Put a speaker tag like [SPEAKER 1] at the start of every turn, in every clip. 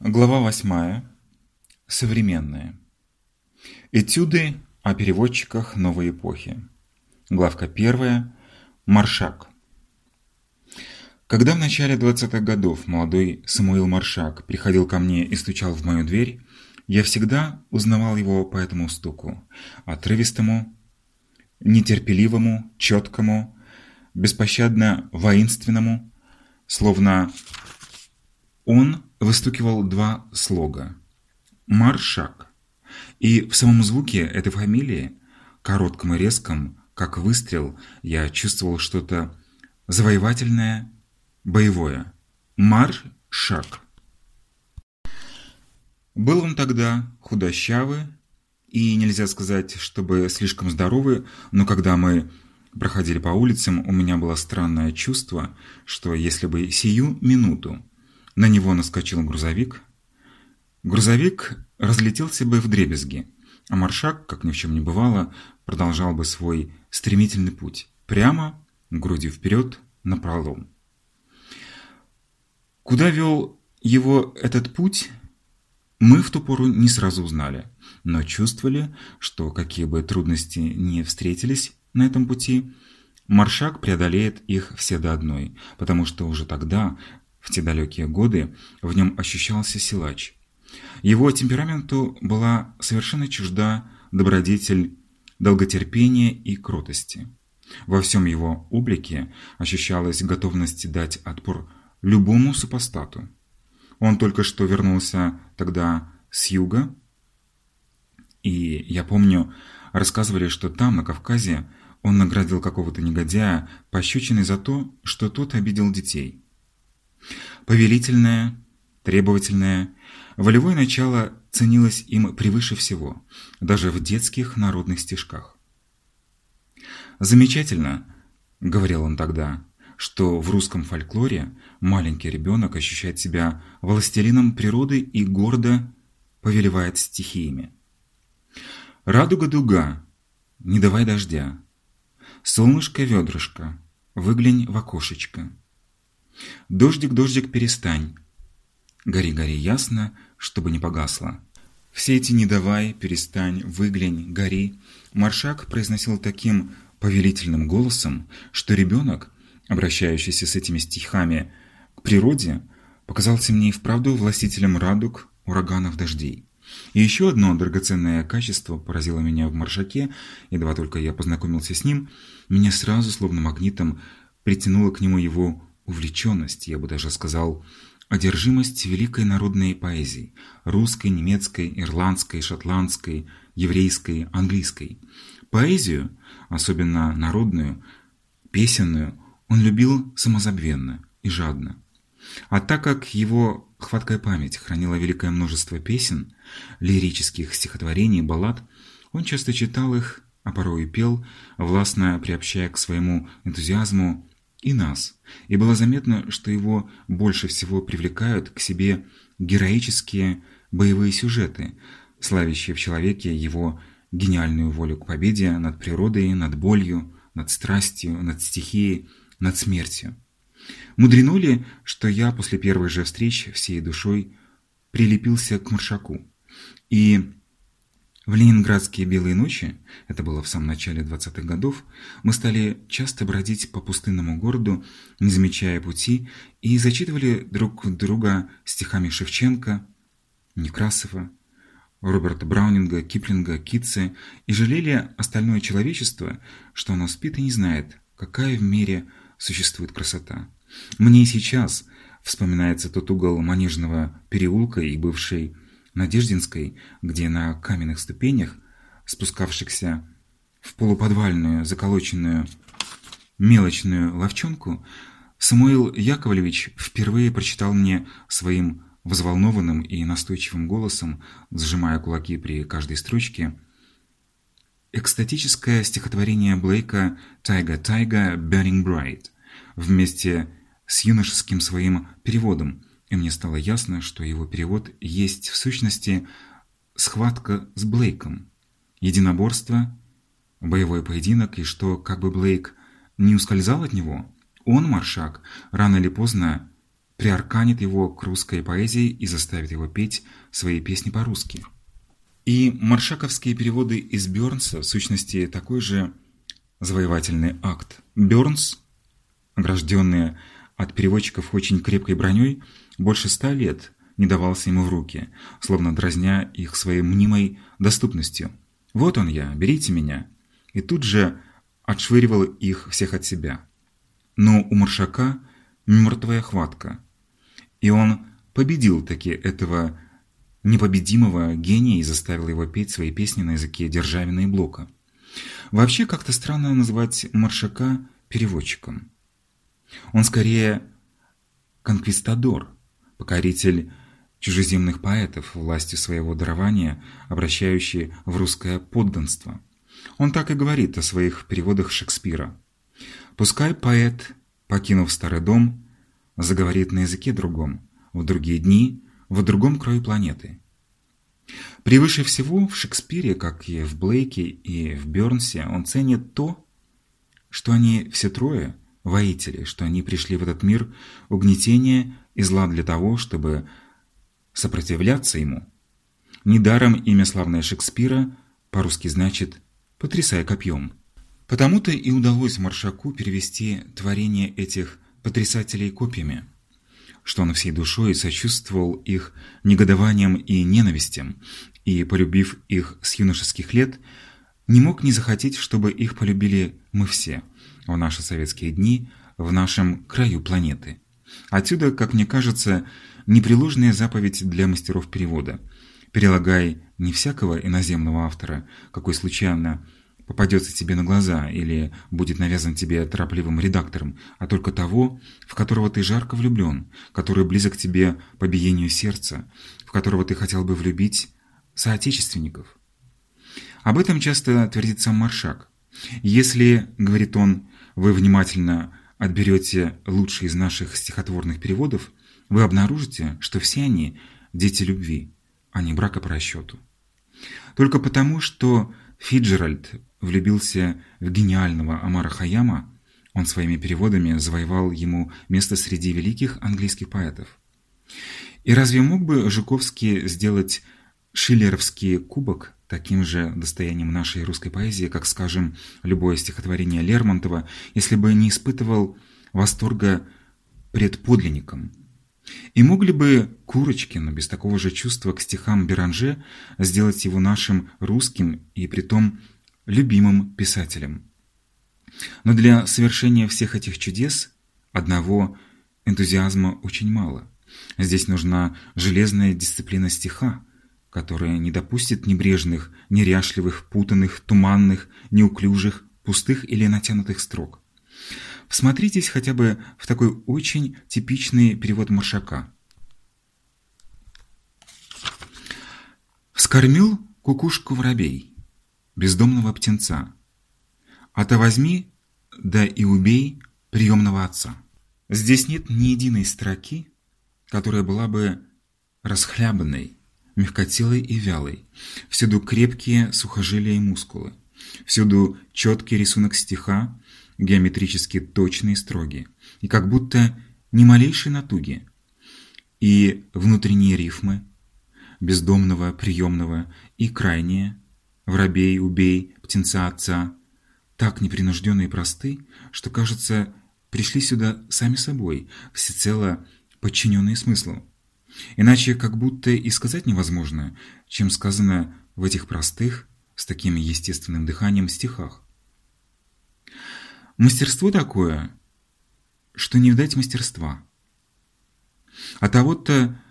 [SPEAKER 1] Глава 8. Современные. Этюды о переводчиках новой эпохи. Главка 1. Маршак. Когда в начале 20-х годов молодой Самуил Маршак приходил ко мне и стучал в мою дверь, я всегда узнавал его по этому стуку, отрывистому, нетерпеливому, четкому, беспощадно воинственному, словно он выстукивал два слога «Маршак». И в самом звуке этой фамилии, коротком и резком, как выстрел, я чувствовал что-то завоевательное, боевое. Маршак. Был он тогда худощавый, и нельзя сказать, чтобы слишком здоровый, но когда мы проходили по улицам, у меня было странное чувство, что если бы сию минуту на него наскочил грузовик. Грузовик разлетелся бы в дребезги, а маршак, как ни в чем не бывало, продолжал бы свой стремительный путь, прямо, грудью вперед, напролом. Куда вел его этот путь, мы в ту пору не сразу узнали, но чувствовали, что какие бы трудности ни встретились на этом пути, Маршак преодолеет их все до одной, потому что уже тогда в те далекие годы в нем ощущался силач. Его темпераменту была совершенно чужда добродетель долготерпения и кротости. Во всем его облике ощущалась готовность дать отпор любому супостату. Он только что вернулся тогда с юга, и я помню, рассказывали, что там, на Кавказе, он наградил какого-то негодяя пощечиной за то, что тот обидел детей. Повелительное, требовательное, волевое начало ценилось им превыше всего, даже в детских народных стишках. «Замечательно», — говорил он тогда, — «что в русском фольклоре маленький ребенок ощущает себя властелином природы и гордо повелевает стихиями. Радуга-дуга, не давай дождя, солнышко-ведрышко, выглянь в окошечко». Дождик, дождик, перестань. Гори, гори ясно, чтобы не погасло. Все эти «не давай», «перестань», «выглянь», «гори» Маршак произносил таким повелительным голосом, что ребенок, обращающийся с этими стихами к природе, показался мне и вправду властителем радуг, ураганов, дождей. И еще одно драгоценное качество поразило меня в Маршаке, едва только я познакомился с ним, меня сразу, словно магнитом, притянуло к нему его увлеченность, я бы даже сказал, одержимость великой народной поэзии – русской, немецкой, ирландской, шотландской, еврейской, английской. Поэзию, особенно народную, песенную, он любил самозабвенно и жадно. А так как его хваткая память хранила великое множество песен, лирических стихотворений, баллад, он часто читал их, а порой и пел, властно приобщая к своему энтузиазму и нас, и было заметно, что его больше всего привлекают к себе героические боевые сюжеты, славящие в человеке его гениальную волю к победе над природой, над болью, над страстью, над стихией, над смертью. Мудрено ли, что я после первой же встречи всей душой прилепился к Маршаку и в ленинградские белые ночи, это было в самом начале 20-х годов, мы стали часто бродить по пустынному городу, не замечая пути, и зачитывали друг друга стихами Шевченко, Некрасова, Роберта Браунинга, Киплинга, Китце, и жалели остальное человечество, что оно спит и не знает, какая в мире существует красота. Мне и сейчас вспоминается тот угол Манежного переулка и бывший Надеждинской, где на каменных ступенях, спускавшихся в полуподвальную заколоченную мелочную ловчонку, Самуил Яковлевич впервые прочитал мне своим взволнованным и настойчивым голосом, сжимая кулаки при каждой строчке, экстатическое стихотворение Блейка «Тайга, тайга, burning bright» вместе с юношеским своим переводом, и мне стало ясно, что его перевод есть в сущности схватка с Блейком, единоборство, боевой поединок, и что, как бы Блейк не ускользал от него, он, Маршак, рано или поздно приарканит его к русской поэзии и заставит его петь свои песни по-русски. И маршаковские переводы из Бёрнса в сущности такой же завоевательный акт. Бёрнс, огражденный от переводчиков очень крепкой броней, больше ста лет не давался ему в руки, словно дразня их своей мнимой доступностью. «Вот он я, берите меня!» И тут же отшвыривал их всех от себя. Но у Маршака мертвая хватка, и он победил таки этого непобедимого гения и заставил его петь свои песни на языке Державина и Блока. Вообще как-то странно называть Маршака переводчиком. Он скорее конквистадор, покоритель чужеземных поэтов, властью своего дарования, обращающий в русское подданство. Он так и говорит о своих переводах Шекспира. «Пускай поэт, покинув старый дом, заговорит на языке другом, в другие дни, в другом краю планеты». Превыше всего в Шекспире, как и в Блейке и в Бёрнсе, он ценит то, что они все трое – воители, что они пришли в этот мир угнетения и зла для того, чтобы сопротивляться ему. Недаром имя славное Шекспира по-русски значит «потрясая копьем». Потому-то и удалось Маршаку перевести творение этих потрясателей копьями – что он всей душой сочувствовал их негодованием и ненавистям, и, полюбив их с юношеских лет, не мог не захотеть, чтобы их полюбили мы все в наши советские дни, в нашем краю планеты. Отсюда, как мне кажется, непреложная заповедь для мастеров перевода. Перелагай не всякого иноземного автора, какой случайно попадется тебе на глаза или будет навязан тебе торопливым редактором, а только того, в которого ты жарко влюблен, который близок тебе по биению сердца, в которого ты хотел бы влюбить соотечественников. Об этом часто твердит сам Маршак. Если, говорит он, вы внимательно отберете лучшие из наших стихотворных переводов, вы обнаружите, что все они – дети любви, а не брака по расчету. Только потому, что Фиджеральд влюбился в гениального Амара Хаяма, он своими переводами завоевал ему место среди великих английских поэтов. И разве мог бы Жуковский сделать шиллеровский кубок таким же достоянием нашей русской поэзии, как, скажем, любое стихотворение Лермонтова, если бы не испытывал восторга пред подлинником? И мог ли бы Курочкин без такого же чувства к стихам Беранже сделать его нашим русским и притом любимым писателем. Но для совершения всех этих чудес одного энтузиазма очень мало. Здесь нужна железная дисциплина стиха, которая не допустит небрежных, неряшливых, путанных, туманных, неуклюжих, пустых или натянутых строк. Всмотритесь хотя бы в такой очень типичный перевод Маршака. «Вскормил кукушку воробей, бездомного птенца. А то возьми, да и убей приемного отца. Здесь нет ни единой строки, которая была бы расхлябанной, мягкотелой и вялой. Всюду крепкие сухожилия и мускулы. Всюду четкий рисунок стиха, геометрически точный и строгий. И как будто ни малейшей натуги. И внутренние рифмы, бездомного, приемного и крайние, воробей, убей, птенца отца, так непринужденные и просты, что, кажется, пришли сюда сами собой, всецело подчиненные смыслу. Иначе как будто и сказать невозможно, чем сказано в этих простых, с таким естественным дыханием стихах. Мастерство такое, что не видать мастерства. А того-то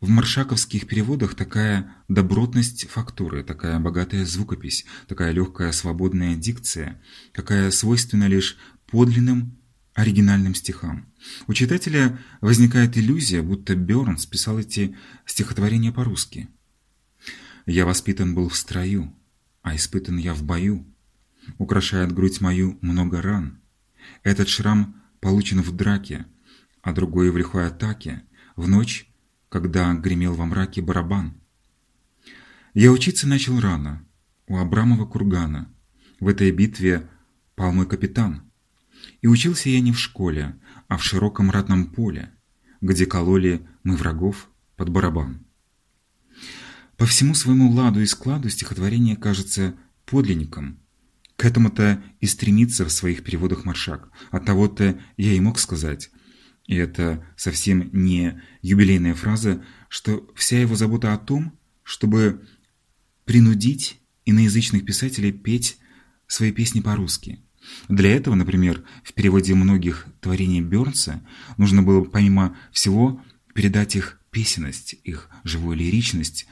[SPEAKER 1] в маршаковских переводах такая добротность фактуры, такая богатая звукопись, такая легкая свободная дикция, какая свойственна лишь подлинным оригинальным стихам. У читателя возникает иллюзия, будто Бёрнс писал эти стихотворения по-русски. «Я воспитан был в строю, а испытан я в бою. Украшает грудь мою много ран. Этот шрам получен в драке, а другой в лихой атаке, в ночь когда гремел во мраке барабан. Я учиться начал рано, у Абрамова кургана. В этой битве пал мой капитан. И учился я не в школе, а в широком ратном поле. где кололи мы врагов под барабан. По всему своему ладу и складу стихотворение кажется подлинником. К этому-то и стремится в своих переводах Маршак. От того-то я и мог сказать, и это совсем не юбилейная фраза, что вся его забота о том, чтобы принудить иноязычных писателей петь свои песни по-русски. Для этого, например, в переводе многих творений Бёрнса нужно было помимо всего передать их песенность, их живую лиричность,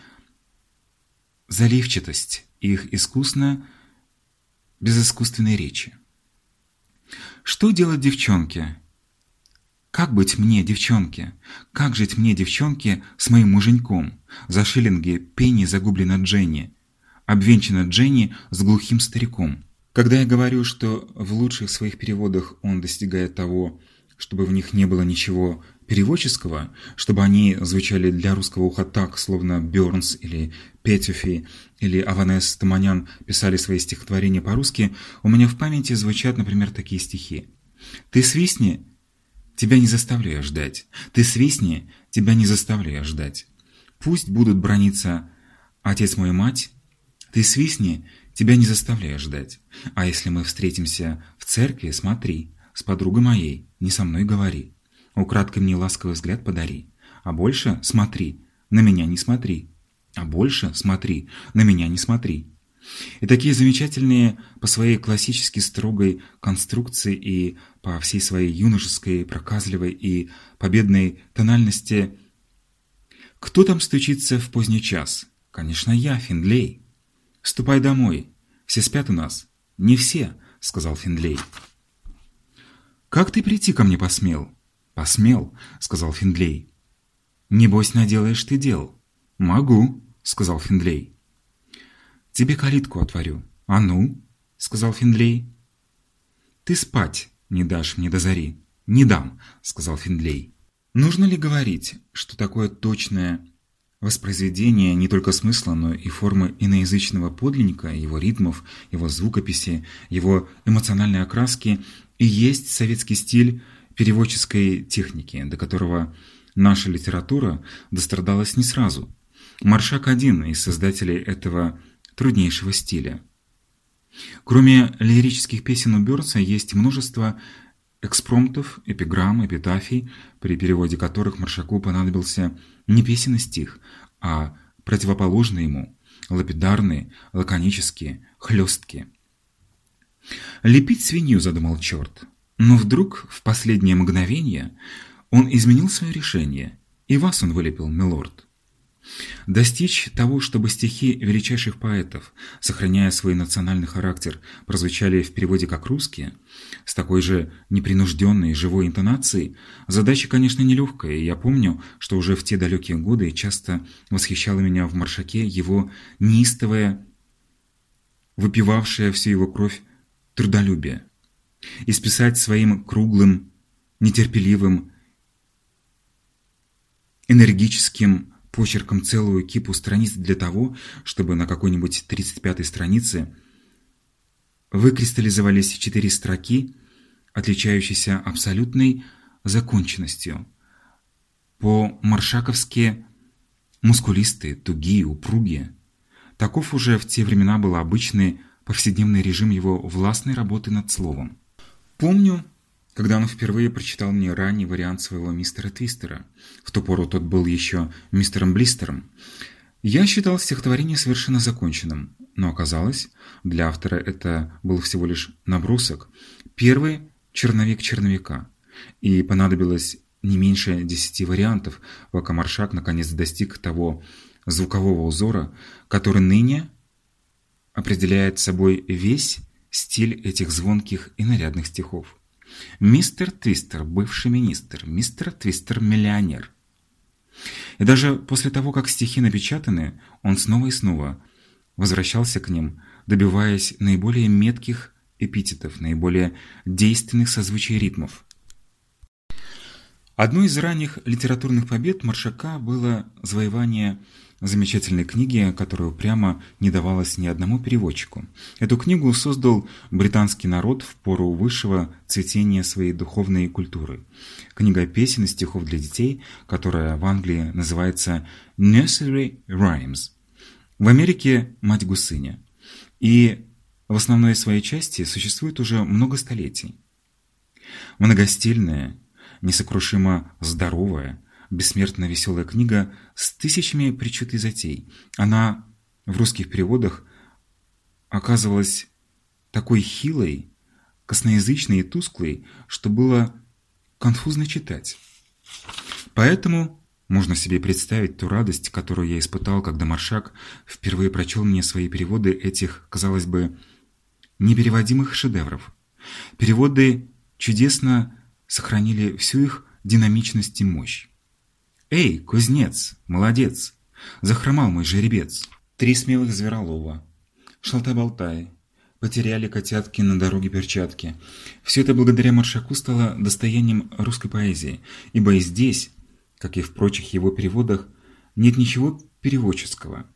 [SPEAKER 1] заливчатость, их искусно безыскусственной речи. Что делать девчонке? Как быть мне, девчонке? Как жить мне, девчонке, с моим муженьком? За шиллинги пенни загублена Дженни, обвенчана Дженни с глухим стариком. Когда я говорю, что в лучших своих переводах он достигает того, чтобы в них не было ничего переводческого, чтобы они звучали для русского уха так, словно Бёрнс или Петюфи или Аванес Таманян писали свои стихотворения по-русски, у меня в памяти звучат, например, такие стихи. «Ты свистни, тебя не заставляю ждать. Ты свистни, тебя не заставляю ждать. Пусть будут брониться отец мой и мать, ты свистни, тебя не заставляю ждать. А если мы встретимся в церкви, смотри, с подругой моей, не со мной говори. Украдкой мне ласковый взгляд подари. А больше смотри, на меня не смотри. А больше смотри, на меня не смотри. И такие замечательные по своей классически строгой конструкции и по всей своей юношеской, проказливой и победной тональности «Кто там стучится в поздний час?» «Конечно, я, Финдлей». «Ступай домой. Все спят у нас». «Не все», — сказал Финдлей. «Как ты прийти ко мне посмел?» «Посмел», — сказал Финдлей. «Небось, наделаешь ты дел». «Могу», — сказал Финдлей. «Тебе калитку отворю». «А ну», — сказал Финдлей. «Ты спать не дашь мне до зари». «Не дам», — сказал Финдлей. Нужно ли говорить, что такое точное воспроизведение не только смысла, но и формы иноязычного подлинника, его ритмов, его звукописи, его эмоциональной окраски и есть советский стиль переводческой техники, до которого наша литература дострадалась не сразу. Маршак один из создателей этого труднейшего стиля. Кроме лирических песен у Бёрса есть множество экспромтов, эпиграмм, эпитафий, при переводе которых Маршаку понадобился не песенный стих, а противоположный ему, лапидарные, лаконические, хлесткие. Лепить свинью задумал черт. Но вдруг, в последнее мгновение, он изменил свое решение, и вас он вылепил, милорд. Достичь того, чтобы стихи величайших поэтов, сохраняя свой национальный характер, прозвучали в переводе как русские, с такой же непринужденной живой интонацией, задача, конечно, нелегкая, и я помню, что уже в те далекие годы часто восхищало меня в Маршаке его неистовое, выпивавшее всю его кровь трудолюбие. И списать своим круглым, нетерпеливым, энергическим почерком целую кипу страниц для того, чтобы на какой-нибудь 35-й странице выкристаллизовались четыре строки, отличающиеся абсолютной законченностью. По-маршаковски мускулистые, тугие, упругие. Таков уже в те времена был обычный повседневный режим его властной работы над словом. Помню, когда он впервые прочитал мне ранний вариант своего мистера Твистера. В ту пору тот был еще мистером Блистером. Я считал стихотворение совершенно законченным, но оказалось, для автора это был всего лишь набросок, первый черновик черновика, и понадобилось не меньше десяти вариантов, пока Маршак наконец достиг того звукового узора, который ныне определяет собой весь стиль этих звонких и нарядных стихов. Мистер Твистер – бывший министр, мистер Твистер – миллионер. И даже после того, как стихи напечатаны, он снова и снова возвращался к ним, добиваясь наиболее метких эпитетов, наиболее действенных созвучий ритмов. Одной из ранних литературных побед Маршака было завоевание замечательной книги, которую прямо не давалась ни одному переводчику. Эту книгу создал британский народ в пору высшего цветения своей духовной культуры. Книга песен и стихов для детей, которая в Англии называется Nursery Rhymes. В Америке «Мать гусыня». И в основной своей части существует уже много столетий. Многостильная, несокрушимо здоровая, бессмертно веселая книга с тысячами причуд и затей. Она в русских переводах оказывалась такой хилой, косноязычной и тусклой, что было конфузно читать. Поэтому можно себе представить ту радость, которую я испытал, когда Маршак впервые прочел мне свои переводы этих, казалось бы, непереводимых шедевров. Переводы чудесно сохранили всю их динамичность и мощь. «Эй, кузнец, молодец!» Захромал мой жеребец. Три смелых зверолова. Шалтай-болтай. Потеряли котятки на дороге перчатки. Все это благодаря Маршаку стало достоянием русской поэзии, ибо и здесь, как и в прочих его переводах, нет ничего переводческого.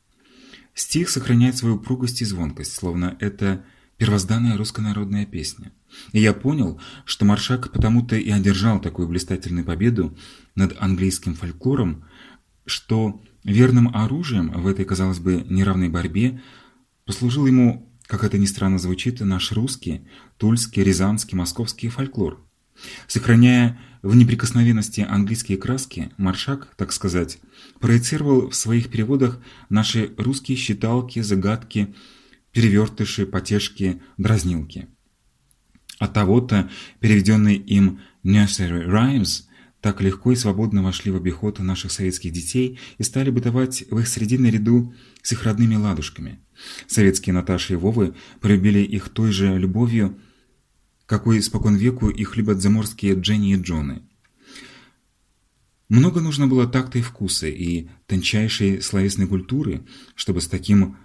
[SPEAKER 1] Стих сохраняет свою упругость и звонкость, словно это первозданная руссконародная песня. И я понял, что Маршак потому-то и одержал такую блистательную победу над английским фольклором, что верным оружием в этой, казалось бы, неравной борьбе послужил ему, как это ни странно звучит, наш русский, тульский, рязанский, московский фольклор. Сохраняя в неприкосновенности английские краски, Маршак, так сказать, проецировал в своих переводах наши русские считалки, загадки, перевертыши, потешки, дразнилки. От того-то переведенные им «nursery rhymes» так легко и свободно вошли в обиход наших советских детей и стали бытовать в их среде наряду с их родными ладушками. Советские Наташи и Вовы полюбили их той же любовью, какой спокон веку их любят заморские Дженни и Джоны. Много нужно было такта и вкуса, и тончайшей словесной культуры, чтобы с таким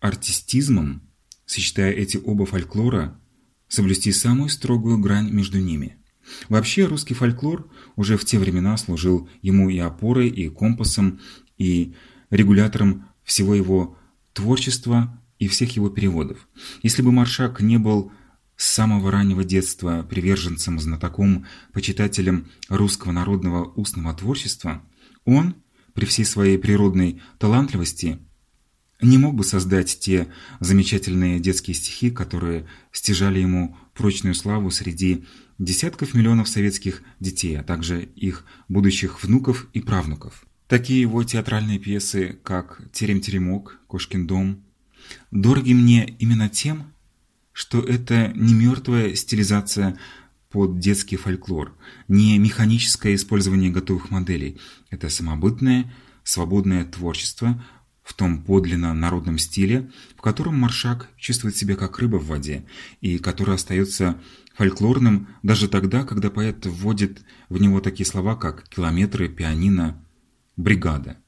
[SPEAKER 1] артистизмом, сочетая эти оба фольклора, соблюсти самую строгую грань между ними. Вообще русский фольклор уже в те времена служил ему и опорой, и компасом, и регулятором всего его творчества и всех его переводов. Если бы Маршак не был с самого раннего детства приверженцем, знатоком, почитателем русского народного устного творчества, он, при всей своей природной талантливости, не мог бы создать те замечательные детские стихи, которые стяжали ему прочную славу среди десятков миллионов советских детей, а также их будущих внуков и правнуков. Такие его театральные пьесы, как «Терем-теремок», «Кошкин дом», дороги мне именно тем, что это не мертвая стилизация под детский фольклор, не механическое использование готовых моделей. Это самобытное, свободное творчество – в том подлинно народном стиле, в котором маршак чувствует себя как рыба в воде, и который остается фольклорным даже тогда, когда поэт вводит в него такие слова, как «километры», «пианино», «бригада».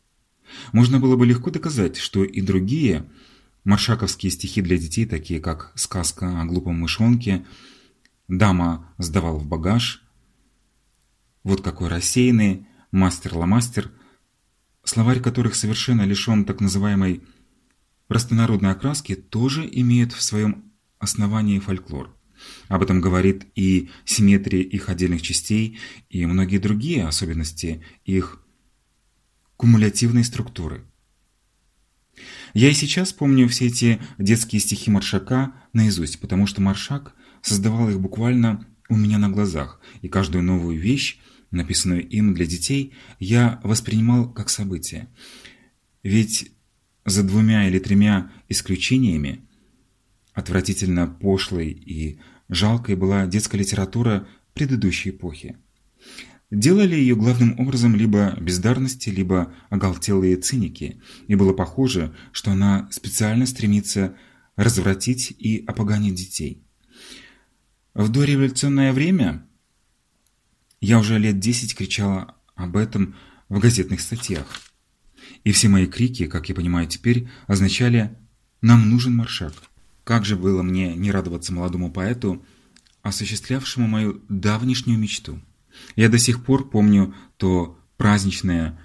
[SPEAKER 1] Можно было бы легко доказать, что и другие маршаковские стихи для детей, такие как «Сказка о глупом мышонке», «Дама сдавал в багаж», «Вот какой рассеянный», «Мастер-ламастер» словарь которых совершенно лишен так называемой простонародной окраски, тоже имеет в своем основании фольклор. Об этом говорит и симметрия их отдельных частей, и многие другие особенности их кумулятивной структуры. Я и сейчас помню все эти детские стихи Маршака наизусть, потому что Маршак создавал их буквально у меня на глазах, и каждую новую вещь написанную им для детей, я воспринимал как событие. Ведь за двумя или тремя исключениями отвратительно пошлой и жалкой была детская литература предыдущей эпохи. Делали ее главным образом либо бездарности, либо оголтелые циники, и было похоже, что она специально стремится развратить и опоганить детей. В дореволюционное время я уже лет десять кричала об этом в газетных статьях. И все мои крики, как я понимаю теперь, означали «нам нужен маршак». Как же было мне не радоваться молодому поэту, осуществлявшему мою давнишнюю мечту. Я до сих пор помню то праздничное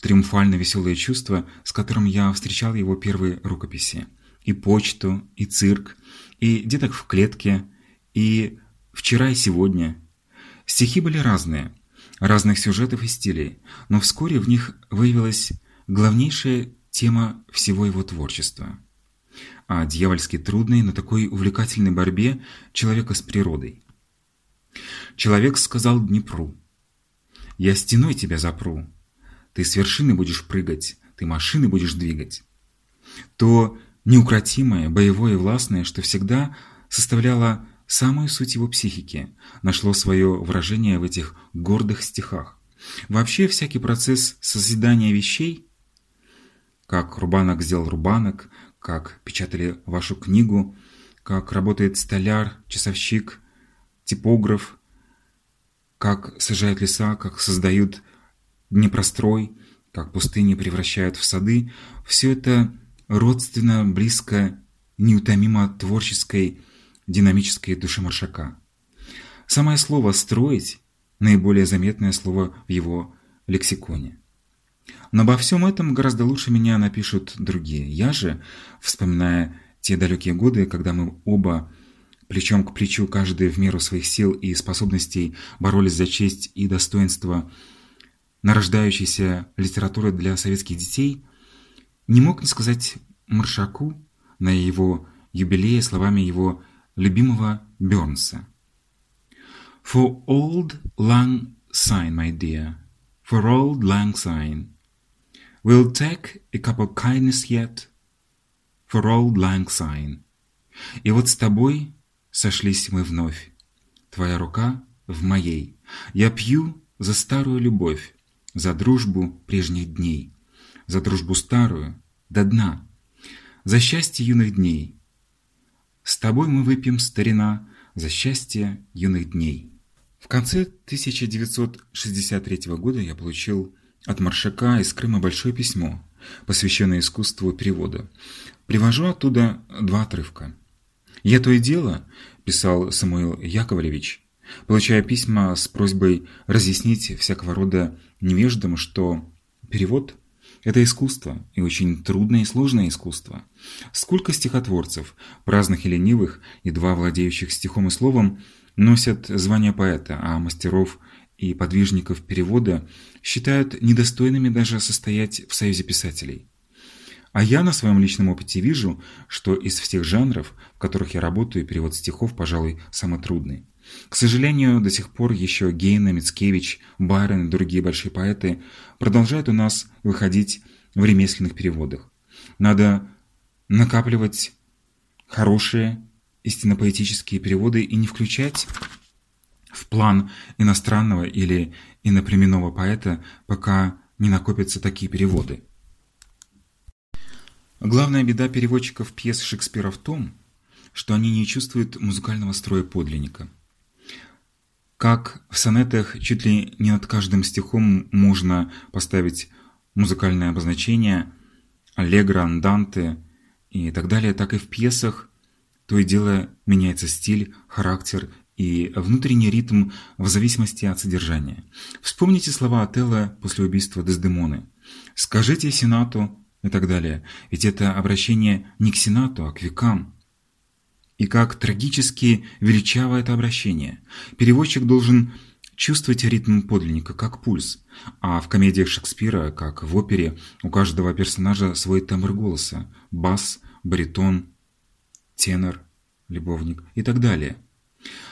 [SPEAKER 1] триумфально веселое чувство, с которым я встречал его первые рукописи. И почту, и цирк, и деток в клетке, и вчера и сегодня. Стихи были разные, разных сюжетов и стилей, но вскоре в них выявилась главнейшая тема всего его творчества. О дьявольски трудной, но такой увлекательной борьбе человека с природой. Человек сказал Днепру, «Я стеной тебя запру, ты с вершины будешь прыгать, ты машины будешь двигать». То неукротимое, боевое и властное, что всегда составляло самую суть его психики, нашло свое выражение в этих гордых стихах. Вообще, всякий процесс созидания вещей, как Рубанок сделал Рубанок, как печатали вашу книгу, как работает столяр, часовщик, типограф, как сажают леса, как создают Днепрострой, как пустыни превращают в сады, все это родственно, близко, неутомимо творческой, динамической души Маршака. Самое слово «строить» – наиболее заметное слово в его лексиконе. Но обо всем этом гораздо лучше меня напишут другие. Я же, вспоминая те далекие годы, когда мы оба плечом к плечу, каждый в меру своих сил и способностей боролись за честь и достоинство нарождающейся литературы для советских детей, не мог не сказать Маршаку на его юбилее словами его любимого Бёрнса. For old lang syne, my dear, for old lang syne, we'll take a cup of kindness yet, for old lang syne. И вот с тобой сошлись мы вновь, твоя рука в моей. Я пью за старую любовь, за дружбу прежних дней, за дружбу старую до дна, за счастье юных дней. С тобой мы выпьем, старина, за счастье юных дней. В конце 1963 года я получил от Маршака из Крыма большое письмо, посвященное искусству перевода. Привожу оттуда два отрывка. «Я то и дело», – писал Самуил Яковлевич, получая письма с просьбой разъяснить всякого рода невеждам, что перевод – это искусство, и очень трудное и сложное искусство. Сколько стихотворцев, праздных и ленивых, едва владеющих стихом и словом, носят звание поэта, а мастеров и подвижников перевода считают недостойными даже состоять в союзе писателей. А я на своем личном опыте вижу, что из всех жанров, в которых я работаю, перевод стихов, пожалуй, самый трудный. К сожалению, до сих пор еще Гейна, Мицкевич, Байрон и другие большие поэты продолжают у нас выходить в ремесленных переводах. Надо накапливать хорошие, истинно поэтические переводы и не включать в план иностранного или иноплеменного поэта, пока не накопятся такие переводы. Главная беда переводчиков пьес Шекспира в том, что они не чувствуют музыкального строя подлинника. Как в сонетах чуть ли не над каждым стихом можно поставить музыкальное обозначение, аллегро, анданте и так далее, так и в пьесах то и дело меняется стиль, характер и внутренний ритм в зависимости от содержания. Вспомните слова Отелла после убийства Дездемоны. «Скажите Сенату» и так далее, ведь это обращение не к Сенату, а к векам. И как трагически величаво это обращение. Переводчик должен чувствовать ритм подлинника, как пульс. А в комедиях Шекспира, как в опере, у каждого персонажа свой тембр голоса. Бас, баритон, тенор, любовник и так далее.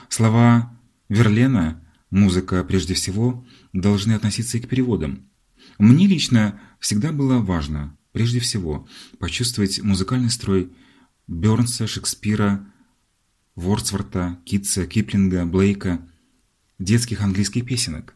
[SPEAKER 1] Слова Верлена «музыка прежде всего» должны относиться и к переводам. Мне лично всегда было важно, прежде всего, почувствовать музыкальный строй Бёрнса, Шекспира, Вордсворта, Китса, Киплинга, Блейка, детских английских песенок.